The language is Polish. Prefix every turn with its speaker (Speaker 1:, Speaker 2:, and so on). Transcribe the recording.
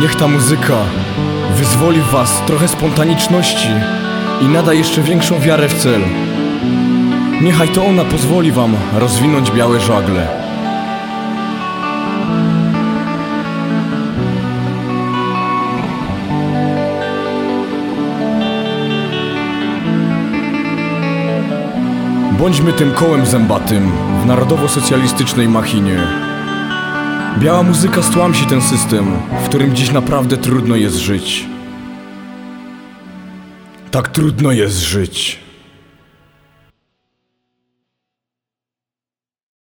Speaker 1: Niech ta muzyka wyzwoli w was trochę spontaniczności i nada jeszcze większą wiarę w cel. Niechaj to ona pozwoli wam rozwinąć białe żagle. Bądźmy tym kołem zębatym w narodowo-socjalistycznej machinie. Biała muzyka stłamsi ten system, w którym dziś naprawdę trudno jest żyć. Tak trudno jest żyć.